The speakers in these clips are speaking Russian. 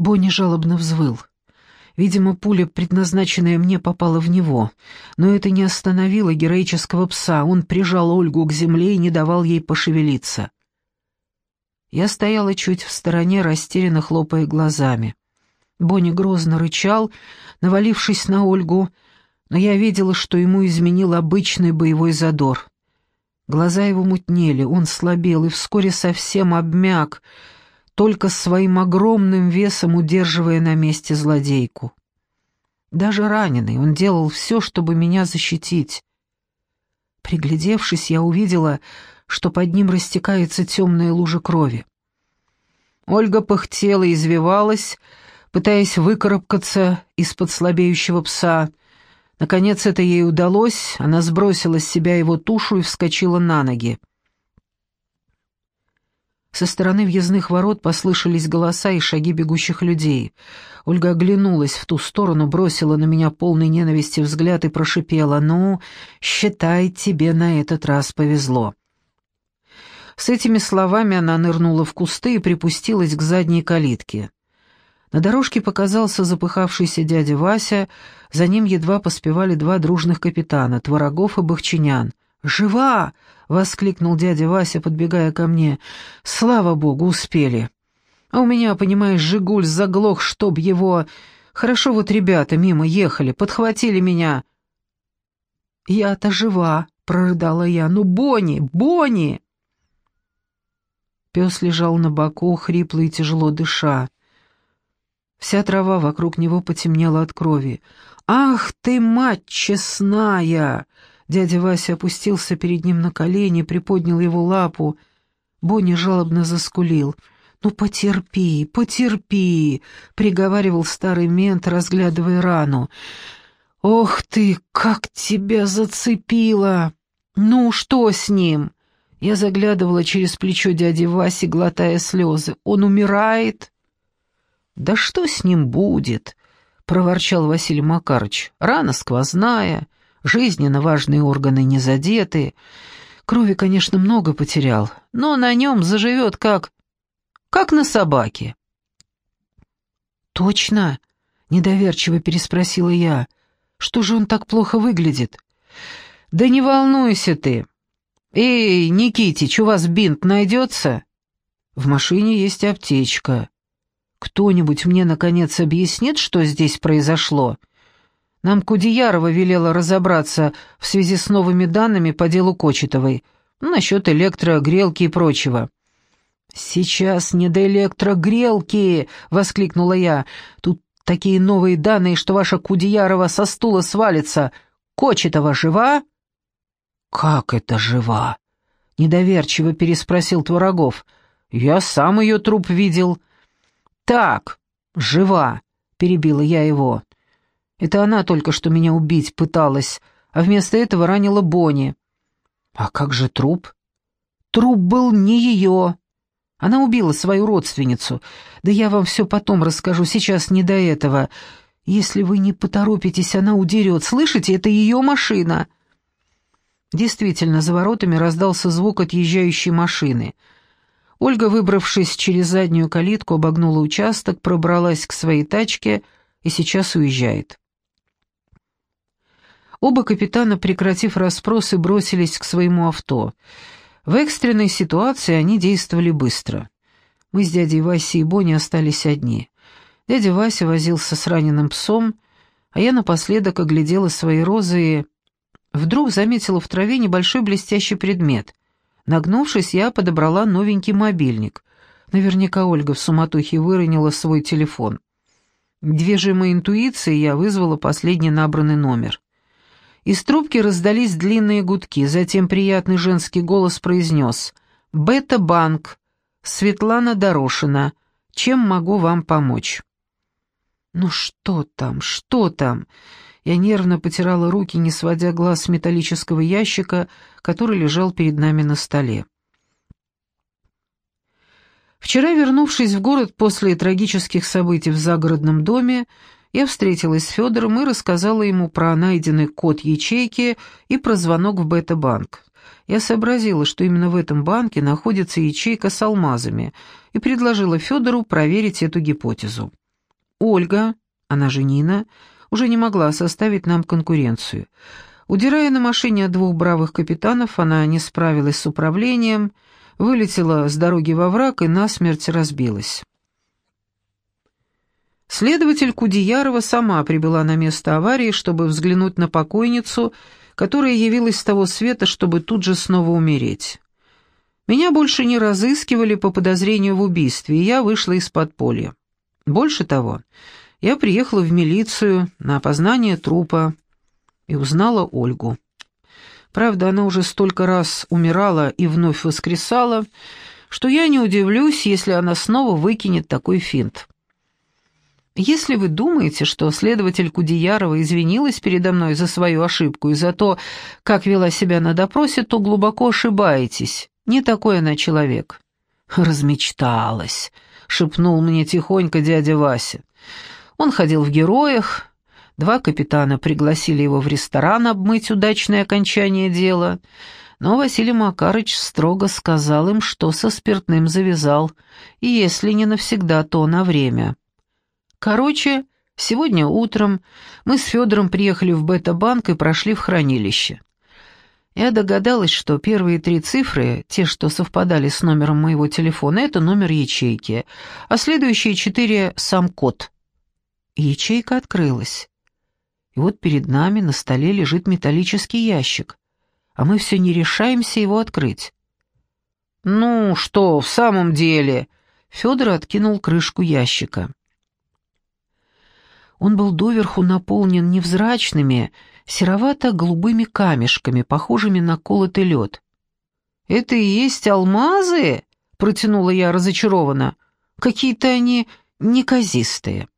Бонни жалобно взвыл. Видимо, пуля, предназначенная мне, попала в него, но это не остановило героического пса. Он прижал Ольгу к земле и не давал ей пошевелиться. Я стояла чуть в стороне, растерянно хлопая глазами. Бонни грозно рычал, навалившись на Ольгу, но я видела, что ему изменил обычный боевой задор. Глаза его мутнели, он слабел и вскоре совсем обмяк, только своим огромным весом удерживая на месте злодейку. Даже раненый, он делал все, чтобы меня защитить. Приглядевшись, я увидела, что под ним растекается темная лужа крови. Ольга пыхтела и извивалась, пытаясь выкарабкаться из-под слабеющего пса. Наконец это ей удалось, она сбросила с себя его тушу и вскочила на ноги. Со стороны въездных ворот послышались голоса и шаги бегущих людей. Ольга оглянулась в ту сторону, бросила на меня полный ненависти взгляд и прошипела «Ну, считай, тебе на этот раз повезло». С этими словами она нырнула в кусты и припустилась к задней калитке. На дорожке показался запыхавшийся дядя Вася, за ним едва поспевали два дружных капитана, Творогов и Бахчинян. «Жива!» — воскликнул дядя Вася, подбегая ко мне. «Слава богу, успели!» «А у меня, понимаешь, Жигуль заглох, чтоб его...» «Хорошо вот ребята мимо ехали, подхватили меня». «Я-то жива!» — прорыдала я. «Ну, Бонни, Бонни!» Пес лежал на боку, хрипло и тяжело дыша. Вся трава вокруг него потемнела от крови. «Ах ты, мать честная!» Дядя Вася опустился перед ним на колени, приподнял его лапу. Бонни жалобно заскулил. «Ну, потерпи, потерпи!» — приговаривал старый мент, разглядывая рану. «Ох ты, как тебя зацепило! Ну, что с ним?» Я заглядывала через плечо дяди Васи, глотая слезы. «Он умирает?» «Да что с ним будет?» — проворчал Василий Макарыч. «Рана сквозная, жизненно важные органы не задеты. Крови, конечно, много потерял, но на нем заживет как... как на собаке». «Точно?» — недоверчиво переспросила я. «Что же он так плохо выглядит?» «Да не волнуйся ты. Эй, Никитич, у вас бинт найдется?» «В машине есть аптечка. Кто-нибудь мне, наконец, объяснит, что здесь произошло? Нам Кудеярова велела разобраться в связи с новыми данными по делу Кочетовой, насчет электрогрелки и прочего». «Сейчас не до электрогрелки!» — воскликнула я. «Тут такие новые данные, что ваша Кудеярова со стула свалится. Кочетова жива?» «Как это жива?» — недоверчиво переспросил Творогов. «Я сам ее труп видел». «Так, жива», — перебила я его. «Это она только что меня убить пыталась, а вместо этого ранила Бонни». «А как же труп?» «Труп был не ее. Она убила свою родственницу. Да я вам все потом расскажу, сейчас не до этого. Если вы не поторопитесь, она удерет. Слышите, это ее машина». Действительно, за воротами раздался звук отъезжающей машины — Ольга, выбравшись через заднюю калитку, обогнула участок, пробралась к своей тачке и сейчас уезжает. Оба капитана, прекратив расспросы, бросились к своему авто. В экстренной ситуации они действовали быстро. Мы с дядей Васей и Бонни остались одни. Дядя Вася возился с раненым псом, а я напоследок оглядела свои розы и... Вдруг заметила в траве небольшой блестящий предмет. Нагнувшись, я подобрала новенький мобильник. Наверняка Ольга в суматохе выронила свой телефон. Движимой интуицией я вызвала последний набранный номер. Из трубки раздались длинные гудки, затем приятный женский голос произнес «Бета-банк, Светлана Дорошина, чем могу вам помочь?» «Ну что там, что там?» Я нервно потирала руки, не сводя глаз с металлического ящика, который лежал перед нами на столе. Вчера, вернувшись в город после трагических событий в загородном доме, я встретилась с Федором и рассказала ему про найденный код ячейки и про звонок в Бета-банк. Я сообразила, что именно в этом банке находится ячейка с алмазами, и предложила Федору проверить эту гипотезу. Ольга, она же Нина, уже не могла составить нам конкуренцию. Удирая на машине от двух бравых капитанов, она не справилась с управлением, вылетела с дороги во враг и насмерть разбилась. Следователь Кудеярова сама прибыла на место аварии, чтобы взглянуть на покойницу, которая явилась с того света, чтобы тут же снова умереть. Меня больше не разыскивали по подозрению в убийстве, и я вышла из подполья. Больше того, я приехала в милицию на опознание трупа и узнала Ольгу. Правда, она уже столько раз умирала и вновь воскресала, что я не удивлюсь, если она снова выкинет такой финт. Если вы думаете, что следователь Кудеярова извинилась передо мной за свою ошибку и за то, как вела себя на допросе, то глубоко ошибаетесь. Не такой она человек». «Размечталась», — шепнул мне тихонько дядя Вася. Он ходил в героях, два капитана пригласили его в ресторан обмыть удачное окончание дела, но Василий Макарыч строго сказал им, что со спиртным завязал, и если не навсегда, то на время. Короче, сегодня утром мы с Федором приехали в Бета-банк и прошли в хранилище. Я догадалась, что первые три цифры, те, что совпадали с номером моего телефона, это номер ячейки, а следующие четыре — сам код. Ячейка открылась. И вот перед нами на столе лежит металлический ящик, а мы все не решаемся его открыть. «Ну что, в самом деле?» Федор откинул крышку ящика. Он был доверху наполнен невзрачными, серовато-голубыми камешками, похожими на колотый лед. «Это и есть алмазы?» — протянула я разочарованно. «Какие-то они неказистые».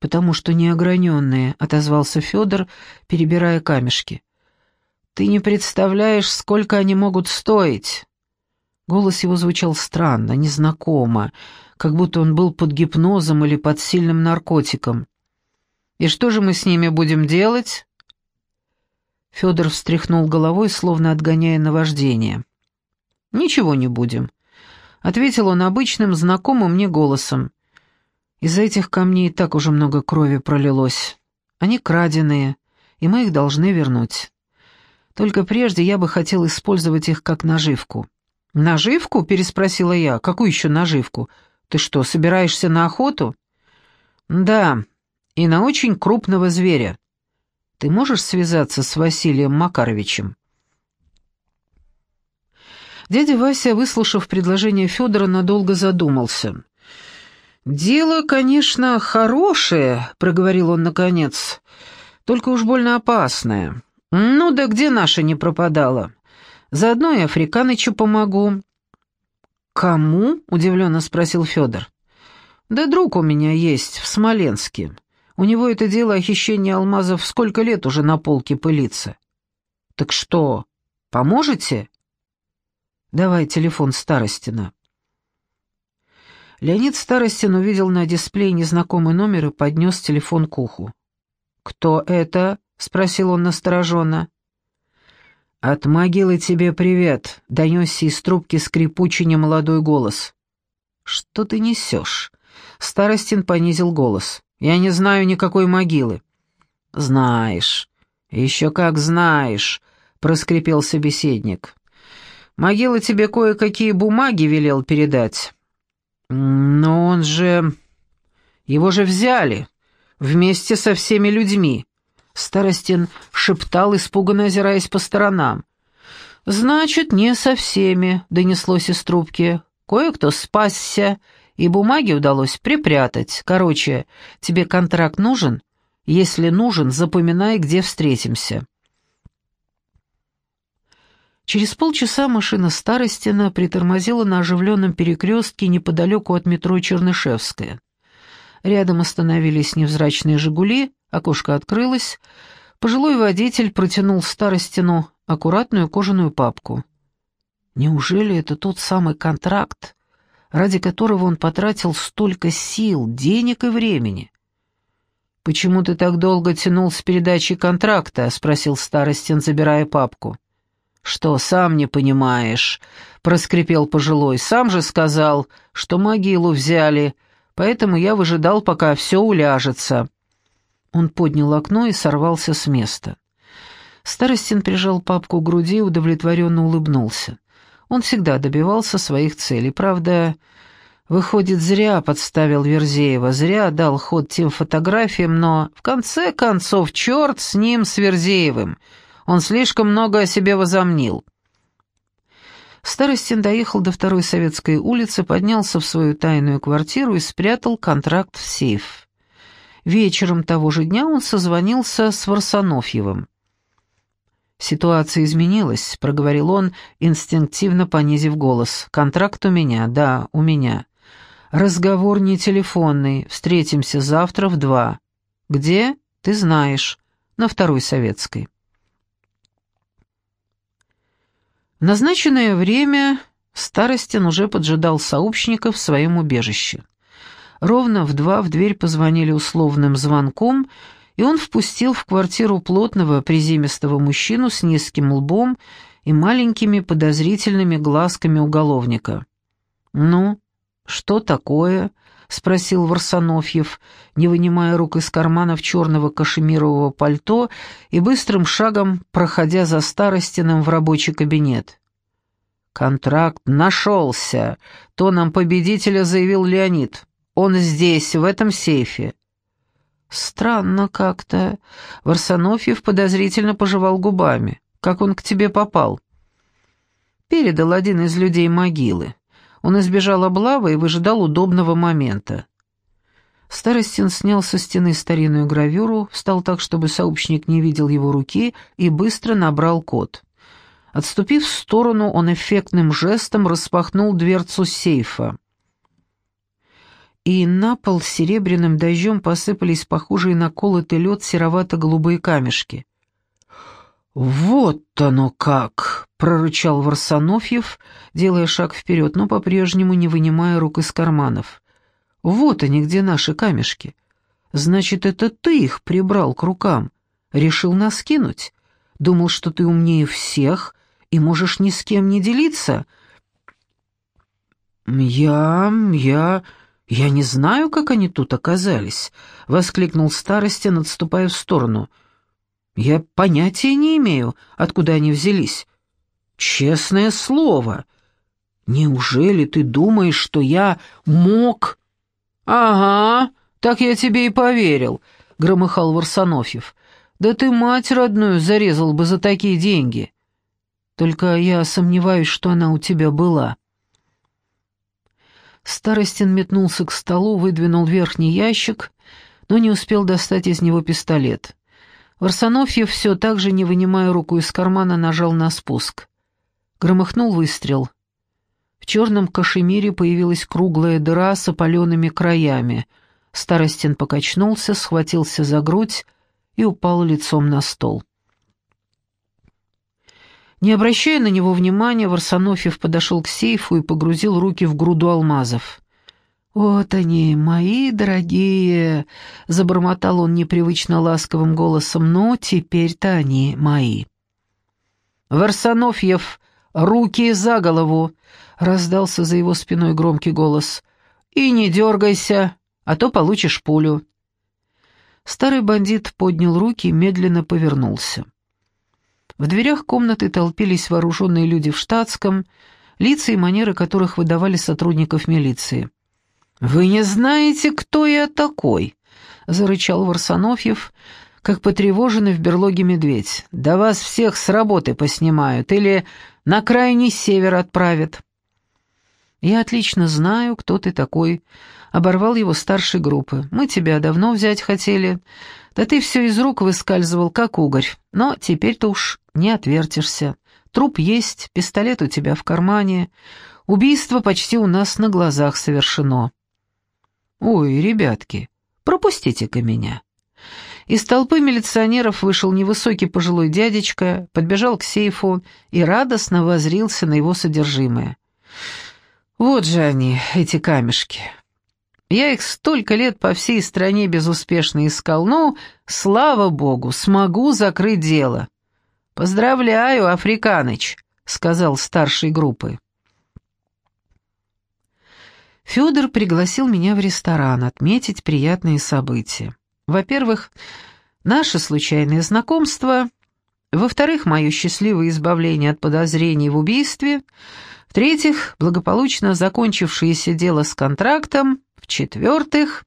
«Потому что неограненные», — отозвался Федор, перебирая камешки. «Ты не представляешь, сколько они могут стоить». Голос его звучал странно, незнакомо, как будто он был под гипнозом или под сильным наркотиком. И что же мы с ними будем делать?» Федор встряхнул головой, словно отгоняя наваждение. «Ничего не будем», — ответил он обычным, знакомым мне голосом. «Из-за этих камней так уже много крови пролилось. Они краденые, и мы их должны вернуть. Только прежде я бы хотел использовать их как наживку». «Наживку?» — переспросила я. «Какую еще наживку? Ты что, собираешься на охоту?» «Да, и на очень крупного зверя. Ты можешь связаться с Василием Макаровичем?» Дядя Вася, выслушав предложение Федора, надолго задумался. «Дело, конечно, хорошее», — проговорил он наконец, — «только уж больно опасное. Ну да где наша не пропадала? Заодно и Африканычу помогу». «Кому?» — удивленно спросил Федор. «Да друг у меня есть в Смоленске. У него это дело о хищении алмазов сколько лет уже на полке пылится. Так что, поможете? Давай телефон Старостина. Леонид Старостин увидел на дисплее незнакомый номер и поднес телефон к уху. «Кто это?» — спросил он настороженно. «От могилы тебе привет», — донесся из трубки скрипучий немолодой голос. «Что ты несешь?» Старостин понизил голос. Я не знаю никакой могилы». «Знаешь, еще как знаешь», — проскрипел собеседник. «Могила тебе кое-какие бумаги велел передать». «Но он же... Его же взяли, вместе со всеми людьми». Старостин шептал, испуганно озираясь по сторонам. «Значит, не со всеми», — донеслось из трубки. «Кое-кто спасся, и бумаги удалось припрятать. Короче, тебе контракт нужен? Если нужен, запоминай, где встретимся». Через полчаса машина Старостина притормозила на оживленном перекрестке неподалеку от метро Чернышевская. Рядом остановились невзрачные «Жигули», окошко открылось, пожилой водитель протянул Старостину аккуратную кожаную папку. «Неужели это тот самый контракт, ради которого он потратил столько сил, денег и времени. «Почему ты так долго тянул с передачей контракта?» — спросил Старостин, забирая папку. «Что, сам не понимаешь?» — проскрипел пожилой. «Сам же сказал, что могилу взяли. поэтому я выжидал, пока все уляжется». Он поднял окно и сорвался с места. Старостин прижал папку к груди и удовлетворенно улыбнулся. Он всегда добивался своих целей. Правда, выходит, зря подставил Верзеева, зря дал ход тем фотографиям, но, в конце концов, черт с ним, с Верзеевым. Он слишком много о себе возомнил. Старостин доехал до второй советской улицы, поднялся в свою тайную квартиру и спрятал контракт в сейф. Вечером того же дня он созвонился с Варсонофьевым. «Ситуация изменилась», — проговорил он, инстинктивно понизив голос. «Контракт у меня, да, у меня. Разговор не телефонный, встретимся завтра в два. Где? Ты знаешь. На второй советской». В назначенное время Старостин уже поджидал сообщников в своем убежище. Ровно в два в дверь позвонили условным звонком, и он впустил в квартиру плотного приземистого мужчину с низким лбом и маленькими подозрительными глазками уголовника. «Ну, что такое?» — спросил Варсонофьев, не вынимая рук из карманов черного кашемирового пальто и быстрым шагом проходя за Старостиным в рабочий кабинет. «Контракт нашелся», — тоном победителя заявил Леонид. «Он здесь, в этом сейфе». «Странно как-то». Варсонофьев подозрительно пожевал губами. «Как он к тебе попал?» Передал один из людей могилы. Он избежал облавы и выжидал удобного момента. Старостин снял со стены старинную гравюру, встал так, чтобы сообщник не видел его руки, и быстро набрал код. Отступив в сторону, он эффектным жестом распахнул дверцу сейфа. И на пол серебряным дождем посыпались похожие на колотый лед серовато-голубые камешки. «Вот оно как!» — прорычал Варсонофьев, делая шаг вперед, но по-прежнему не вынимая рук из карманов. «Вот они, где наши камешки. Значит, это ты их прибрал к рукам. Решил нас кинуть? Думал, что ты умнее всех и можешь ни с кем не делиться?» «Я... я... я не знаю, как они тут оказались», — воскликнул Старостин, отступая в сторону — я понятия не имею, откуда они взялись. Честное слово. Неужели ты думаешь, что я мог...» «Ага, так я тебе и поверил», — громыхал Варсонофьев. «Да ты мать родную зарезал бы за такие деньги. Только я сомневаюсь, что она у тебя была». Старостин метнулся к столу, выдвинул верхний ящик, но не успел достать из него пистолет. Варсонофьев все так же, не вынимая руку из кармана, нажал на спуск. Громыхнул выстрел. В черном кашемире появилась круглая дыра с опаленными краями. Старостин покачнулся, схватился за грудь и упал лицом на стол. Не обращая на него внимания, Варсонофьев подошел к сейфу и погрузил руки в груду алмазов. «Вот они, мои дорогие!» — забормотал он непривычно ласковым голосом. «Ну, теперь-то они мои!» «Варсонофьев, руки за голову!» — раздался за его спиной громкий голос. «И не дергайся, а то получишь пулю!» Старый бандит поднял руки и медленно повернулся. В дверях комнаты толпились вооруженные люди в штатском, лица и манеры которых выдавали сотрудников милиции. «Вы не знаете, кто я такой?» — зарычал Варсонофьев, как потревоженный в берлоге медведь. «Да вас всех с работы поснимают или на крайний север отправят». «Я отлично знаю, кто ты такой», — оборвал его старшей группы. «Мы тебя давно взять хотели. Да ты все из рук выскальзывал, как угорь. Но теперь-то уж не отвертишься. Труп есть, пистолет у тебя в кармане. Убийство почти у нас на глазах совершено». «Ой, ребятки, пропустите-ка меня». Из толпы милиционеров вышел невысокий пожилой дядечка, подбежал к сейфу и радостно возрился на его содержимое. «Вот же они, эти камешки. Я их столько лет по всей стране безуспешно искал. Ну, слава богу, смогу закрыть дело». «Поздравляю, Африканыч», — сказал старший группы. Федор пригласил меня в ресторан отметить приятные события. Во-первых, наше случайное знакомство, во-вторых, мое счастливое избавление от подозрений в убийстве, в-третьих, благополучно закончившееся дело с контрактом, в-четвертых...